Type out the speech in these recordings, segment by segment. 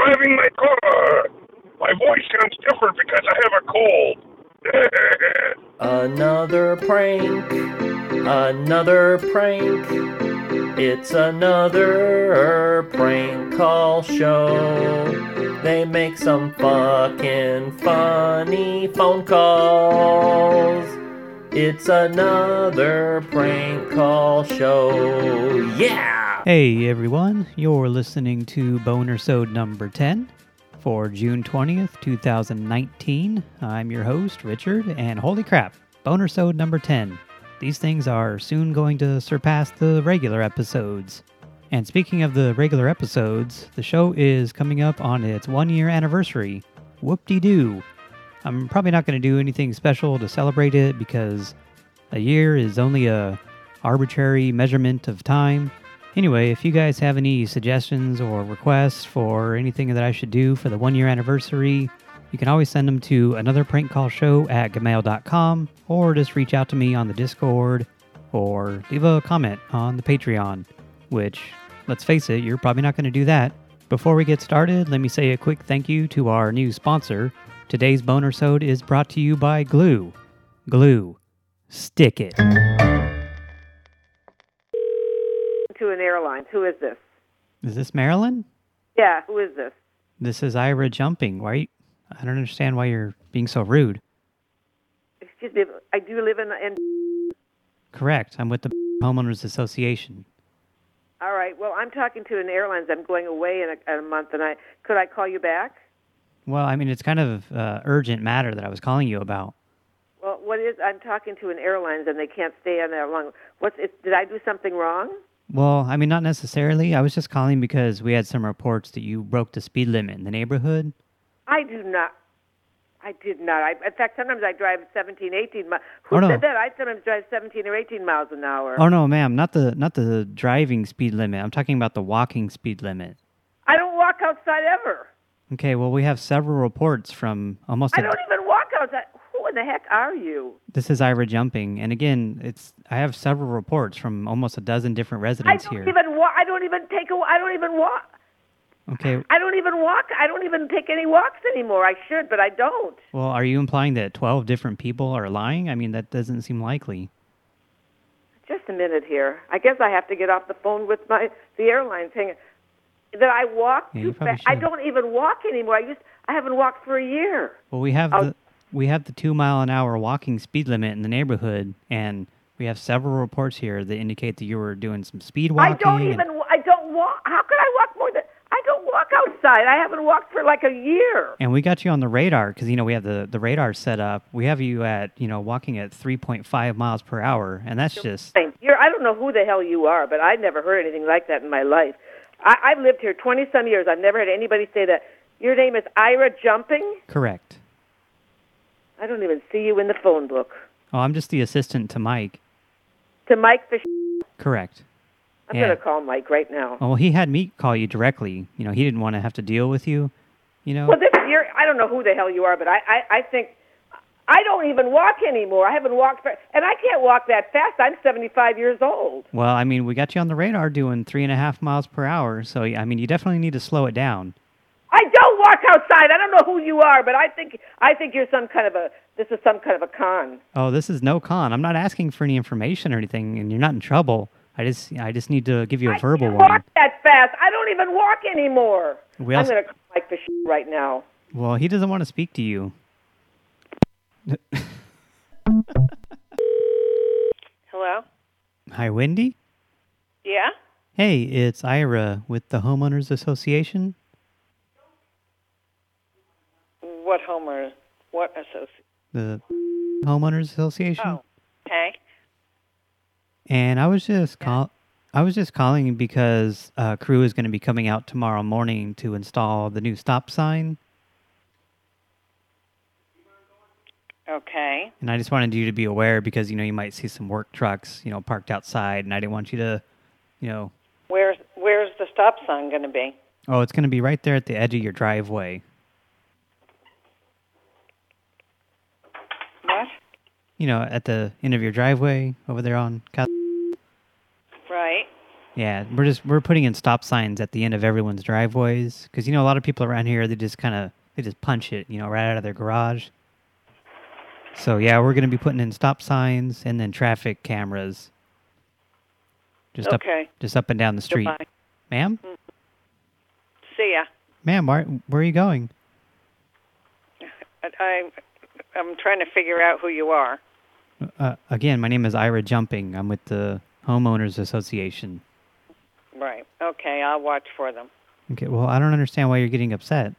driving my car. My voice sounds different because I have a cold. Another prank, another prank. It's another prank call show. They make some fucking funny phone calls. It's another prank call show. Yeah! Hey everyone, you're listening to Boner Sode number 10 for June 20th, 2019. I'm your host, Richard, and holy crap, Boner Sode number 10. These things are soon going to surpass the regular episodes. And speaking of the regular episodes, the show is coming up on its one year anniversary. Whoop-de-doo. I'm probably not going to do anything special to celebrate it because a year is only a arbitrary measurement of time. Anyway, if you guys have any suggestions or requests for anything that I should do for the one year anniversary, you can always send them to another prank call show at gmail.com or just reach out to me on the Discord or leave a comment on the Patreon, which, let's face it, you're probably not going to do that. Before we get started, let me say a quick thank you to our new sponsor. Today's Boner Sode is brought to you by Glue. Glue. Stick it. To an airline. Who is this? Is this Marilyn? Yeah, who is this? This is Ira Jumping. Why? You, I don't understand why you're being so rude. Excuse me, I do live in, in... Correct. I'm with the Homeowners Association. All right, well, I'm talking to an airlines. I'm going away in a, in a month, and I could I call you back? Well, I mean, it's kind of uh, urgent matter that I was calling you about. Well, what is... I'm talking to an airlines, and they can't stay on that long. What's it, Did I do something wrong? Well, I mean, not necessarily. I was just calling because we had some reports that you broke the speed limit in the neighborhood. I do not. I did not. I, in fact, sometimes I drive 17, 18 miles. Who Oh, no. said that? I sometimes drive 17 or 18 miles an hour. Oh no, ma'am, not the not the driving speed limit. I'm talking about the walking speed limit. I don't walk outside ever. Okay, well, we have several reports from almost. I a- don't even walk outside. The heck are you? This is Ira Jumping, and again, it's I have several reports from almost a dozen different residents here. I don't here. even walk. I don't even take a. I don't even walk. Okay, I don't even walk. I don't even take any walks anymore. I should, but I don't. well, are you implying that 12 different people are lying? I mean, that doesn't seem likely. Just a minute here. I guess I have to get off the phone with my the airlines. Hang on. That I walk Yeah, too fast. I don't even walk anymore. I used. I haven't walked for a year. Well, we have Oh. the we have the two mile an hour walking speed limit in the neighborhood, and we have several reports here that indicate that you were doing some speed walking. I don't even. I don't walk. How could I walk more than? I don't walk outside. I haven't walked for like a year. And we got you on the radar because you know we have the the radar set up. We have you at you know walking at 3.5 miles per hour, and that's just You're, I don't know who the hell you are, but I've never heard anything like that in my life. I, I've lived here 20 some years. I've never had anybody say that. Your name is Ira Jumping? correct. I don't even see you in the phone book. Oh, I'm just the assistant to Mike. To Mike Fish. Correct. I'm Yeah. going to call Mike right now. Oh, well, he had me call you directly. You know, he didn't want to have to deal with you. You know. Well, this, you're, I don't know who the hell you are, but I, I, I think I don't even walk anymore. I haven't walked, for, and I can't walk that fast. I'm 75 years old. Well, I mean, we got you on the radar doing three and a half miles per hour, so I mean, you definitely need to slow it down. I don't outside. I don't know who you are, but I think I think you're some kind of a. This is some kind of a con. Oh, this is no con. I'm not asking for any information or anything, and you're not in trouble. I just, I just need to give you a I verbal can't warning. walk that fast. I don't even walk anymore. We I'm going to call Mike Fish right now. Well, he doesn't want to speak to you. Hello. Hi, Wendy. Yeah. Hey, it's Ira with the Homeowners Association. What Homer? What associate? The Homeowners Association. Oh. Okay. And I was just call I was just calling because uh, crew is going to be coming out tomorrow morning to install the new stop sign, Okay. and I just wanted you to be aware because you know you might see some work trucks, you know, parked outside, and I didn't want you to, you know, Where's Where's the stop sign going to be? oh, it's going to be right there at the edge of your driveway. What? You know, at the end of your driveway over there on. Cal- Right. Yeah, we're just we're putting in stop signs at the end of everyone's driveways because you know a lot of people around here they just kind of they just punch it, you know, right out of their garage. So yeah, we're going to be putting in stop signs and then traffic cameras. Just Okay. up just up and down the street. Ma'am? See ya. Ma'am, where where are you going? I, I, I'm trying to figure out who you are. Uh, again, my name is Ira Jumping. I'm with the Homeowners Association. Right. Okay, I'll watch for them. Okay, well, I don't understand why you're getting upset.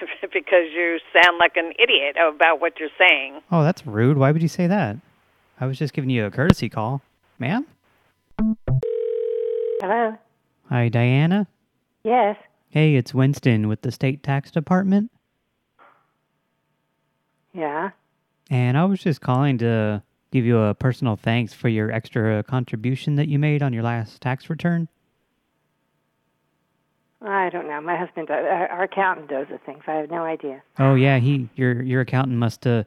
because you sound like an idiot about what you're saying. Oh, that's rude. Why would you say that? I was just giving you a courtesy call. Ma'am? Hello? Hi, Diana? Yes. Hey, it's Winston with the State Tax Department. Yeah. And I was just calling to give you a personal thanks for your extra contribution that you made on your last tax return. I don't know. My husband, does, our our accountant does the things. I have no idea. Oh, yeah, he your your accountant must uh,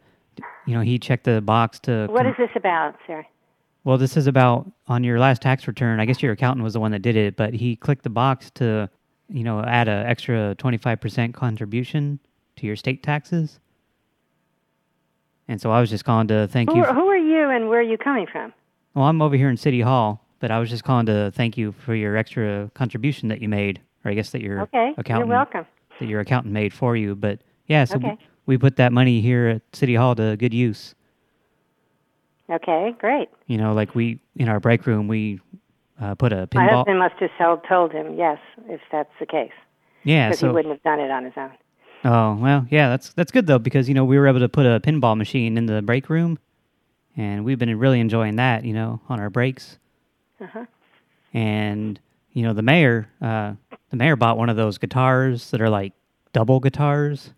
you know, he checked the box to... What is this about, sir? Well, this is about on your last tax return. I guess your accountant was the one that did it, but he clicked the box to, you know, add a extra 25% contribution to your state taxes. And so I was just calling to thank Who, you. who are you and where are you coming from? well, I'm over here in City Hall, but I was just calling to thank you for your extra contribution that you made, or I guess that your Okay, accountant you're welcome. that your accountant made for you. But yeah, so Okay. we, put that money here at City Hall to good use. Okay, great. You know, like we in our break room we uh, put a pinball. My husband must have told, told him, yes, if that's the case. yeah, Because so he wouldn't have done it on his own. Oh, well, yeah, that's that's good though because you know we were able to put a pinball machine in the break room and we've been really enjoying that, you know, on our breaks. Uh-huh. And you know, the mayor uh the mayor bought one of those guitars that are like double guitars.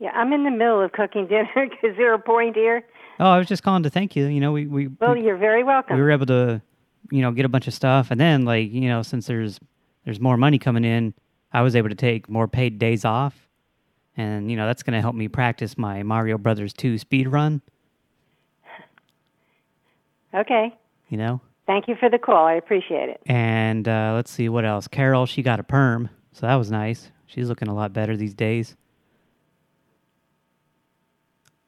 Yeah, I'm in the middle of cooking dinner. Is there a point here? Oh, I was just calling to thank you. You know, we we Well, we, you're very welcome. we were able to you know, get a bunch of stuff and then like, you know, since there's there's more money coming in, I was able to take more paid days off. And you know, that's going to help me practice my Mario Brothers 2 speed run. Okay. you know. Thank you for the call. I appreciate it. And uh, let's see what else. Carol, she got a perm, so that was nice. She's looking a lot better these days.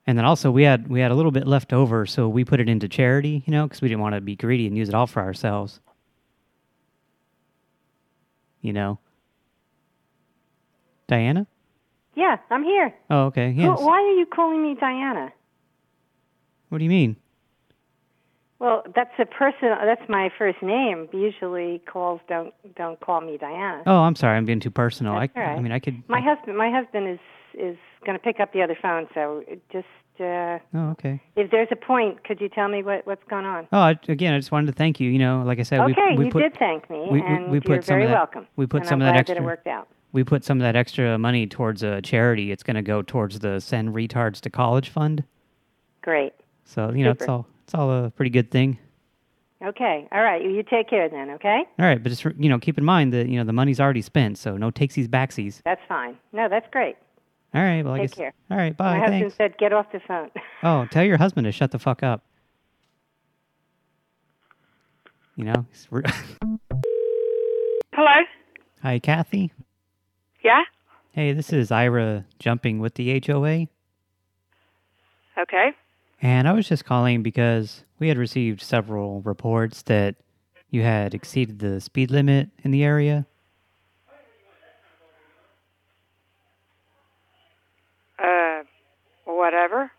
And then also we had we had a little bit left over, so we put it into charity, you know, because we didn't want to be greedy and use it all for ourselves. You know. Diana? Yeah, I'm here. Oh, okay. Yes. why are you calling me Diana? What do you mean? Well, that's a person. That's my first name. Usually, calls don't don't call me Diana. Oh, I'm sorry. I'm being too personal. That's I, all right. I mean, I could. My husband. My husband is is going to pick up the other phone. So it just uh, oh, okay. if there's a point, could you tell me what what's going on? Oh, I, again, I just wanted to thank you. You know, like I said, we okay, we you put did thank me, we- we- and we put you're very that- welcome. we put and some I'm of that glad extra- that it worked out. We put some of that extra money towards a charity. It's going to go towards the Send Retards to College Fund. Great. So, you know, it's all it's all a pretty good thing. Okay. All right. You you take care then. Okay. All right, but just, you know, keep in mind that, you know, the money's already spent, so no takesies backsies. That's fine. No, that's great. All right, well, I Take guess. care. All right, bye, my husband thanks. said, "Get off the phone." Oh, tell your husband to shut the fuck up. You know? Hello? Hi, Kathy. Yeah? Hey, this is Ira jumping with the HOA. Okay. And I was just calling because we had received several reports that you had exceeded the speed limit in the area. Uh, whatever.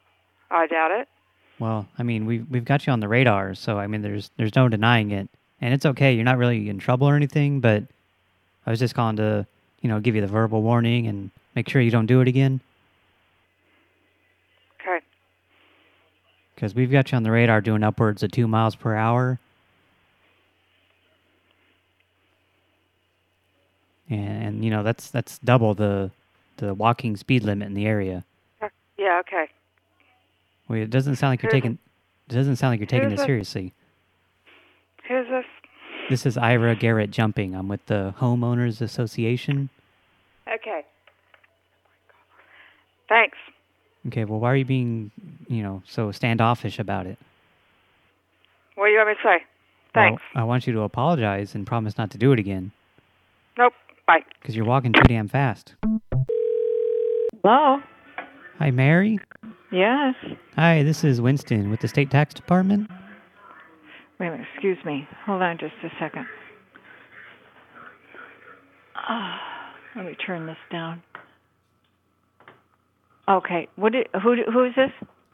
I doubt it. Well, I mean, we've we've got you on the radar, so I mean, there's there's no denying it, and it's okay. You're not really in trouble or anything, but I was just calling to, you know, give you the verbal warning and make sure you don't do it again, Okay. because we've got you on the radar doing upwards of two miles per hour. And, and you know that's that's double the the walking speed limit in the area. Yeah, okay. Well, it doesn't sound like you're taking it doesn't sound like you're taking this seriously. Who's this? This is Ira Garrett jumping. I'm with the Homeowners Association. Okay. Thanks. Okay, well, why are you being, you know, so standoffish about it? What do you want me to say? Well, Thanks. I want you to apologize and promise not to do it again Nope. Bye. because you're walking too damn fast. Hello? Hi, Mary. Yes. Hi, this is Winston with the State Tax Department. Wait a minute, excuse me. Hold on just a second. Ah, let me turn this down. Okay. What did, who who is this?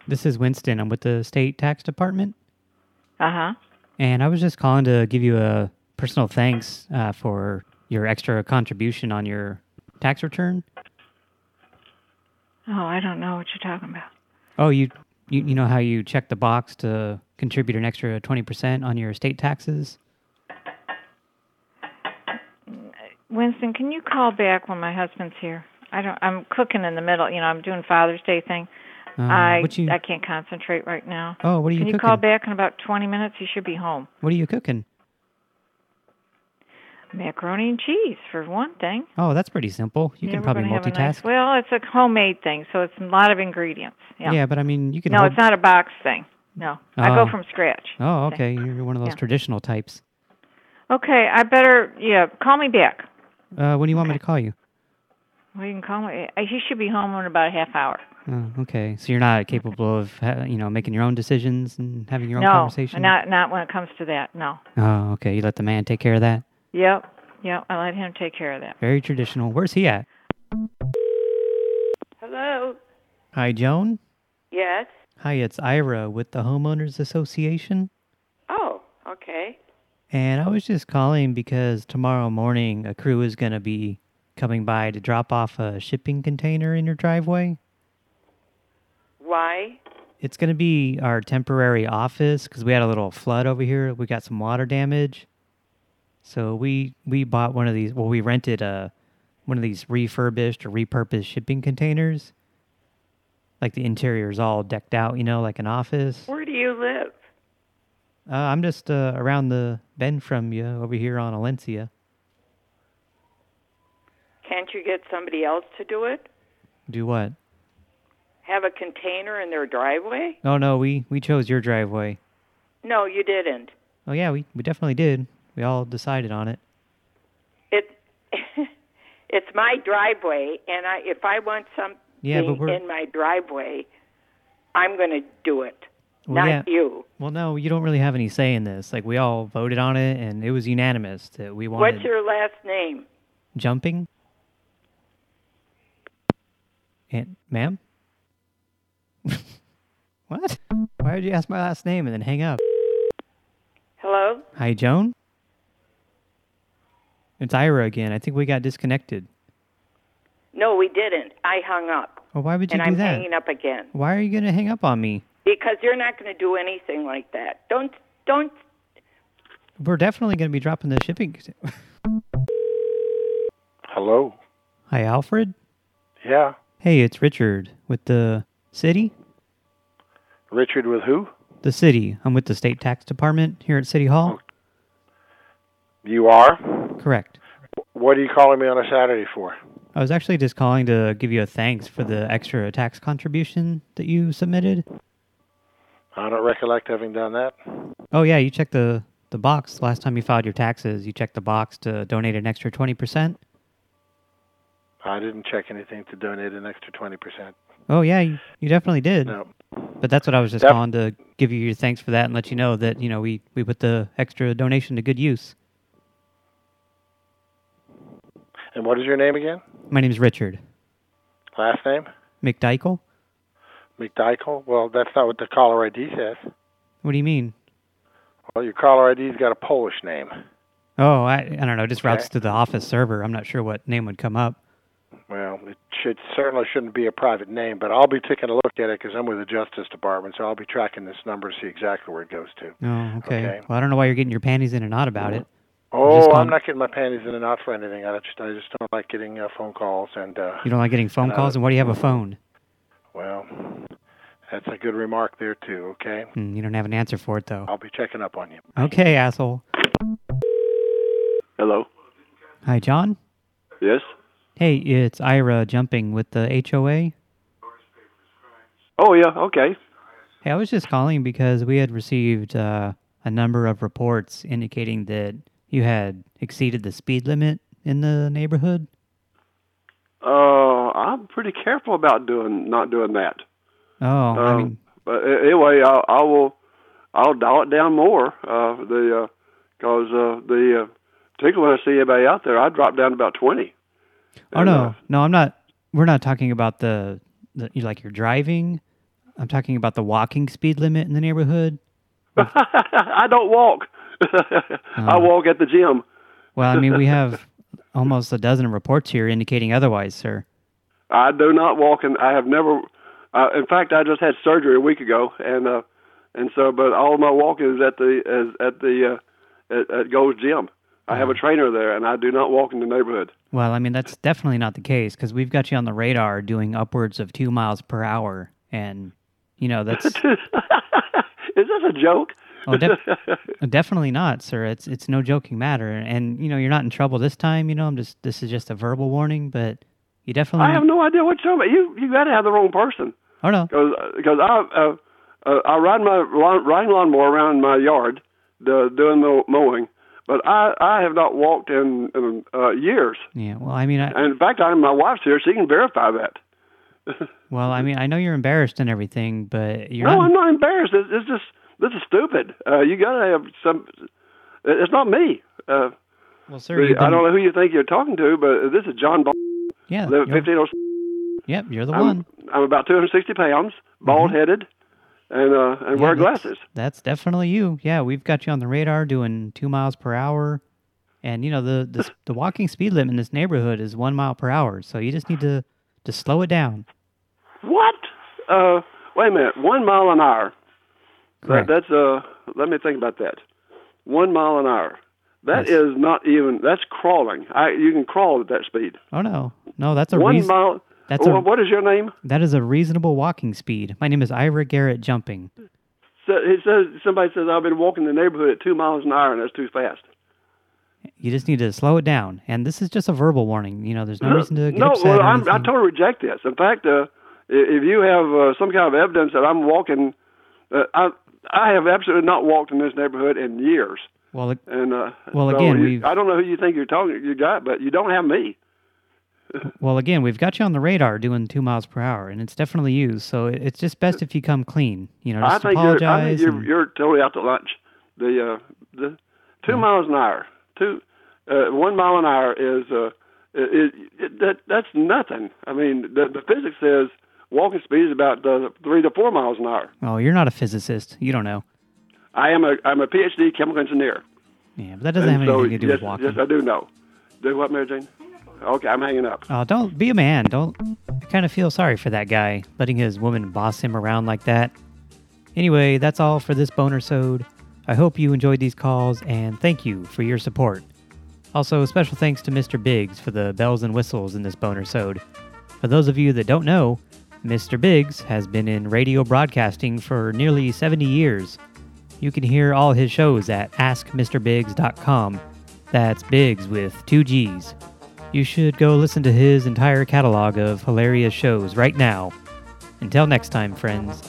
This is Winston. I'm with the State Tax Department. Uh-huh. And I was just calling to give you a personal thanks uh, for your extra contribution on your tax return. Oh, I don't know what you're talking about. Oh, you you, you know how you check the box to contribute an extra 20% on your state taxes? Winston, can you call back when my husband's here? I don't I'm cooking in the middle, you know, I'm doing Father's Day thing. Uh, I you I can't concentrate right now. Oh, what are you Can you cooking? call back in about 20 minutes? He should be home. What are you cooking? Macaroni and cheese for one thing. Oh, that's pretty simple. You Yeah, can probably gonna have a multitask. nice- well, it's a homemade thing, so it's a lot of ingredients. Yeah. yeah. but I mean, you can no, it's not a box thing. No. I Oh. go from scratch. Oh, okay. You're one of those Yeah. traditional types. Okay, I better yeah, call me back. Uh, when do you want me to call you? Well, you can call me. uh, He should be home in about a half hour. Oh, okay. So you're not capable of, you know, making your own decisions and having your own no, conversation? not not when it comes to that. No. Oh, okay. You let the man take care of that? Yep. Yep. I let him take care of that. Very traditional. Where's he at? Hello. Hi, Joan. Yes. Hi, it's Ira with the Homeowners Association. Oh, okay. And I was just calling because tomorrow morning a crew is going to be coming by to drop off a shipping container in your driveway. Why? It's going to be our temporary office because we had a little flood over here. We got some water damage. So we we bought one of these, well, we rented a one of these refurbished or repurposed shipping containers. Like the interior is all decked out, you know, like an office. Where do you live? Uh, I'm just uh, around the bend from you over here on Alencia. Can't you get somebody else to do it? Do what? Have a container in their driveway? Oh, no, we, we chose your driveway. No, you didn't. Oh, yeah, we, we definitely did. We all decided on it. It it's my driveway and I if I want something Yeah, in my driveway, I'm going to do it. Well, not yeah. you. Well, no, you don't really have any say in this. Like, we all voted on it, and it was unanimous that we wanted What's your last name? jumping. And, ma'am? what? Why would you ask my last name and then hang up? Hello? Hi, Joan? It's Ira again. I think we got disconnected. No, we didn't. I hung up. Well, why would you and do I'm that? hanging up again Why are you going to hang up on me? because you're not going to do anything like that. Don't don't We're definitely going to be dropping the shipping. Hello? Hi, Alfred. Yeah. Hey, it's Richard with the city. Richard with who? The city. I'm with the state tax department here at City Hall. You are? Correct. What are you calling me on a Saturday for? I was actually just calling to give you a thanks for the extra tax contribution that you submitted. I don't recollect having done that. Oh yeah, you checked the the box last time you filed your taxes. You checked the box to donate an extra 20%. I didn't check anything to donate an extra 20%. Oh yeah, you, you definitely did. No. But that's what I was just Def- calling to give you your thanks for that and let you know that, you know, we we put the extra donation to good use. And what is your name again? My name's Richard Last name? McDykel. McDykel? Well, that's not what the caller ID says. What do you mean? Well, your caller ID's got a Polish name. Oh, I I don't know, it just routes to the office server. I'm not sure what name would come up. Well, it should certainly shouldn't be a private name, but I'll be taking a look at it because I'm with the Justice Department, so I'll be tracking this number to see exactly where it goes to. Oh, okay. Okay. Well, I don't know why you're getting your panties in a knot about it. Oh, just I'm not getting my panties in a knot for anything. I just I just don't like getting uh, phone calls and uh You don't like getting phone Uh, calls, and why do you have a phone? well, that's a good remark there too. Okay, Hmm, you don't have an answer for it though. I'll be checking up on you. Okay, asshole. Hello. Hi, John. Yes. Hey, it's Ira jumping with the HOA. Oh yeah. Okay. Hey, I was just calling because we had received uh, a number of reports indicating that you had exceeded the speed limit in the neighborhood. Uh, I'm pretty careful about doing not doing that. Oh, I Um, mean, but anyway, I, I will. I'll dial it down more. Uh, the because uh, the uh, particularly when I see anybody out there, I drop down to about twenty. oh And, no, uh, no, I'm not. We're not talking about the, the like you're driving. I'm talking about the walking speed limit in the neighborhood. I don't walk. I walk at the gym. Well, I mean, we have almost a dozen reports here indicating otherwise, sir. I do not walk, and I have never. Uh, in fact, I just had surgery a week ago, and uh, and so, but all my walking is at the is at the uh, at, at Gold's Gym. I have a trainer there, and I do not walk in the neighborhood. Well, I mean, that's definitely not the case because we've got you on the radar doing upwards of two miles per hour, and you know that's is this a joke? Oh, def- definitely not, sir. It's it's no joking matter, and you know you're not in trouble this time. You know, I'm just this is just a verbal warning, but you definitely. I have no idea what you're talking about. You you got to have the wrong person. Oh no, because because I uh, uh, I ride my lawn, riding lawnmower around my yard, the, doing the mowing, but I I have not walked in, in uh, years. yeah. Well, I mean, I, And in fact, I my wife's here; she can verify that. well, I mean, I know you're embarrassed and everything, but you're no, not. I'm not embarrassed. It's, it's just this is stupid. Uh, you got to have some. It's not me. Uh, well, sir, you've I don't know who you think you're talking to, but this is John Ball. yeah, Live you're- 1506. yep, you're the I'm, one. I'm about 260 pounds, bald headed, and uh, and Yeah, wear glasses. That's definitely you. Yeah, we've got you on the radar doing two miles per hour, and you know the the, the walking speed limit in this neighborhood is one mile per hour. So you just need to to slow it down. What? Uh, wait a minute. One mile an hour. That, Correct. that's uh. Let me think about that. One mile an hour. That That's- is not even. That's crawling. I you can crawl at that speed. Oh no, no, that's a One reason. mile. That's Oh, a what is your name? that is a reasonable walking speed. My name is Ira Garrett Jumping. So, it says somebody says I've been walking the neighborhood at two miles an hour and that's too fast. You just need to slow it down. And this is just a verbal warning. You know, there's no reason to get no, upset. well, I'm, I totally reject this. In fact, uh, if you have uh, some kind of evidence that I'm walking, uh, I I have absolutely not walked in this neighborhood in years. well, And uh, Well, so again, you- I don't know who you think you're talking you got, but you don't have me. well, again, we've got you on the radar doing two miles per hour, and it's definitely you. So it's just best if you come clean. You know, I just think you're I apologize. think you're, and- you're totally out to lunch. The uh, the two miles an hour, two uh, one mile an hour is uh, it, it, that that's nothing. I mean, the the physics says walking speed is about uh, three to four miles an hour. oh, you're not a physicist. You don't know. I am a I'm a PhD chemical engineer. Yeah, but that doesn't And have so, anything to do yes, with walking. Yes, I do know. Do what, Mary Jane? Okay, I'm hanging up. Oh, don't be a man. Don't. I kind of feel sorry for that guy, letting his woman boss him around like that. Anyway, that's all for this boner sode. I hope you enjoyed these calls, and thank you for your support. Also, a special thanks to Mr. Biggs for the bells and whistles in this boner sode. For those of you that don't know, Mr. Biggs has been in radio broadcasting for nearly 70 years. You can hear all his shows at AskMrBiggs.com. That's Biggs with two G's. You should go listen to his entire catalog of hilarious shows right now. Until next time, friends.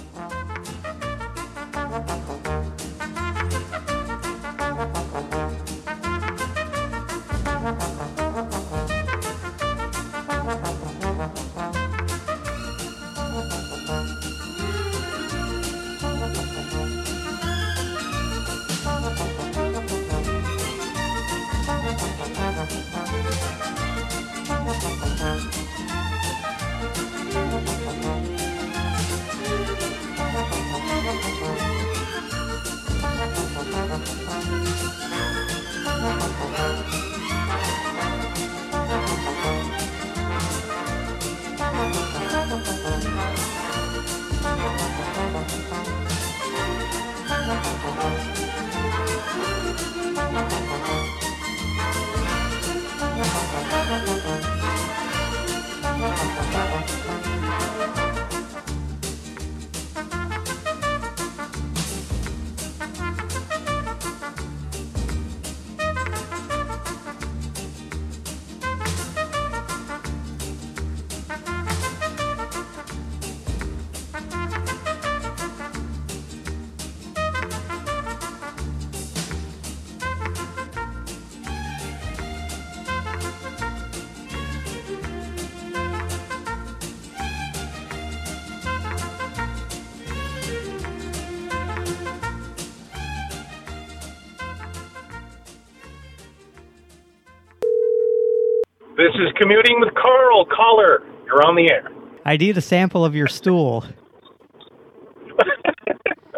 This is commuting with Carl. Caller, you're on the air. I need a sample of your stool.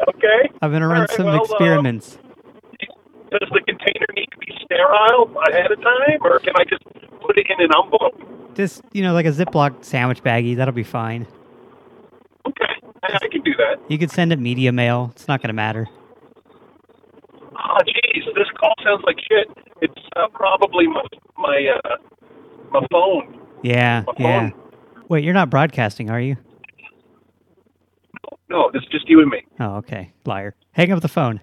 Okay. I'm going to run right, some well, uh, experiments. Does the container need to be sterile ahead of time, or can I just put it in an envelope? Just, you know, like a Ziploc sandwich baggie. That'll be fine. Okay, I I can do that. You could send it media mail. It's not going to matter. Oh, jeez. this call sounds like shit. It's uh, probably my my uh, my phone. Yeah, my yeah. Phone. Wait, you're not broadcasting, are you? No, it's just you and me. Oh, okay. Liar. Hang up the phone.